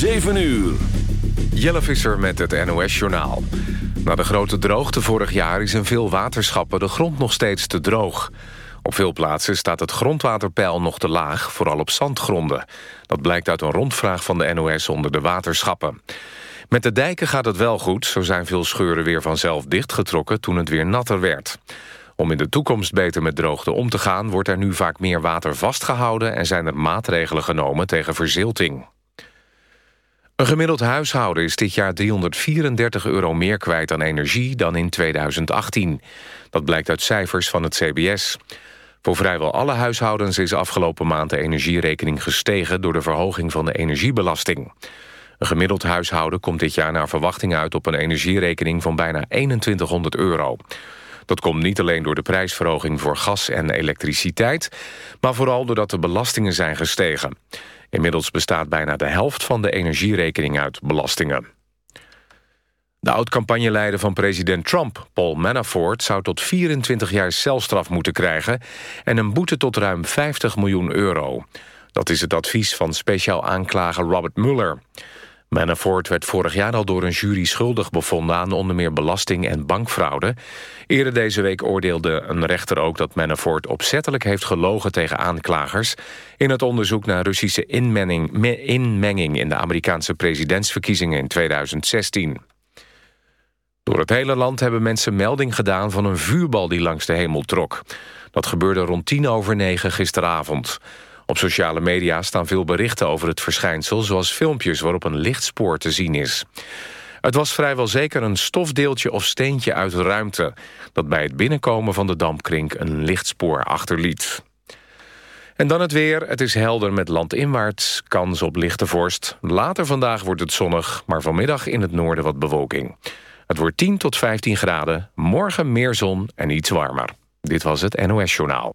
7 uur. Jelle Visser met het NOS-journaal. Na de grote droogte vorig jaar is in veel waterschappen de grond nog steeds te droog. Op veel plaatsen staat het grondwaterpeil nog te laag, vooral op zandgronden. Dat blijkt uit een rondvraag van de NOS onder de waterschappen. Met de dijken gaat het wel goed, zo zijn veel scheuren weer vanzelf dichtgetrokken toen het weer natter werd. Om in de toekomst beter met droogte om te gaan... wordt er nu vaak meer water vastgehouden... en zijn er maatregelen genomen tegen verzilting. Een gemiddeld huishouden is dit jaar 334 euro meer kwijt aan energie dan in 2018. Dat blijkt uit cijfers van het CBS. Voor vrijwel alle huishoudens is afgelopen maand de energierekening gestegen... door de verhoging van de energiebelasting. Een gemiddeld huishouden komt dit jaar naar verwachting uit... op een energierekening van bijna 2100 euro. Dat komt niet alleen door de prijsverhoging voor gas en elektriciteit... maar vooral doordat de belastingen zijn gestegen. Inmiddels bestaat bijna de helft van de energierekening uit belastingen. De oud-campagneleider van president Trump, Paul Manafort... zou tot 24 jaar celstraf moeten krijgen... en een boete tot ruim 50 miljoen euro. Dat is het advies van speciaal aanklager Robert Mueller. Manafort werd vorig jaar al door een jury schuldig bevonden... aan onder meer belasting en bankfraude. Eerder deze week oordeelde een rechter ook dat Manafort opzettelijk heeft gelogen tegen aanklagers... in het onderzoek naar Russische inmenging, inmenging in de Amerikaanse presidentsverkiezingen in 2016. Door het hele land hebben mensen melding gedaan van een vuurbal die langs de hemel trok. Dat gebeurde rond tien over negen gisteravond. Op sociale media staan veel berichten over het verschijnsel... zoals filmpjes waarop een lichtspoor te zien is. Het was vrijwel zeker een stofdeeltje of steentje uit de ruimte... dat bij het binnenkomen van de dampkring een lichtspoor achterliet. En dan het weer. Het is helder met landinwaarts. Kans op lichte vorst. Later vandaag wordt het zonnig, maar vanmiddag in het noorden wat bewolking. Het wordt 10 tot 15 graden. Morgen meer zon en iets warmer. Dit was het NOS Journaal.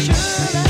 should I?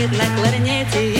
it like letting it in.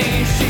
Spanish.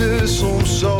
is soms zo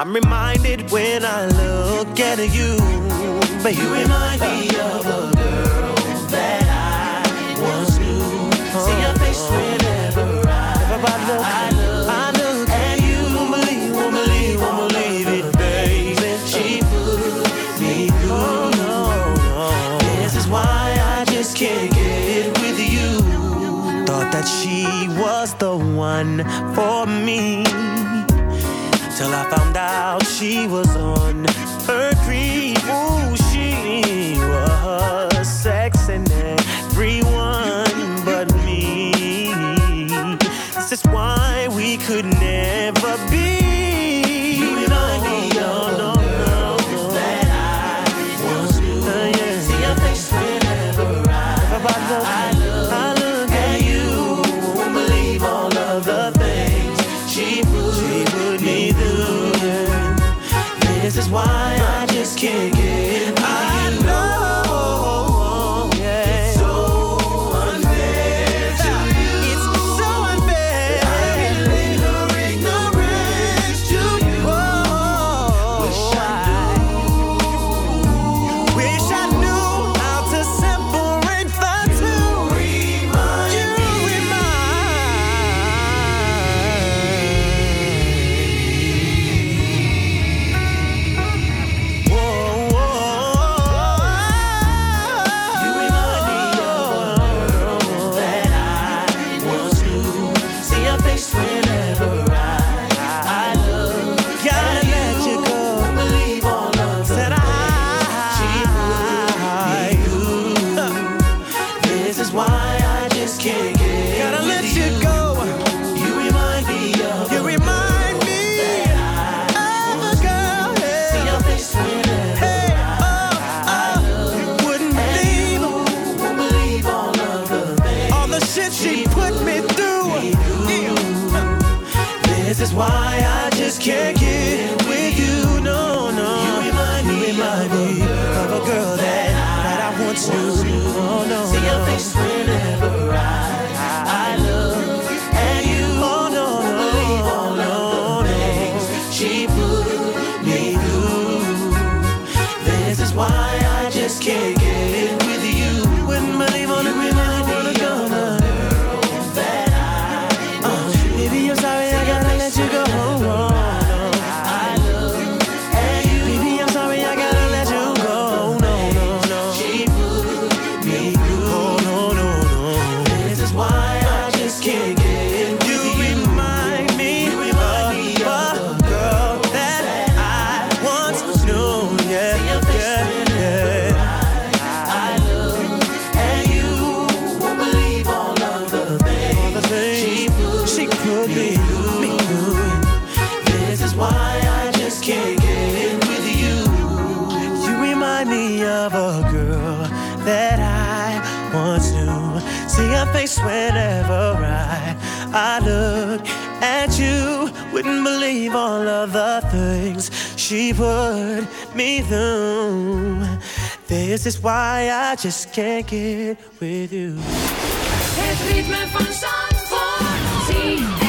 I'm reminded when I look at you, baby. You remind me of a girl that I once knew. See your face whenever I, I look. I look at you. Won't believe, won't believe, won't believe it, baby. She put me through. No. This is why I just can't get it with you. Thought that she was the one for me I found out she was on through. This is why I just can't get with you. Het ritme van Zandvoort.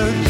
desert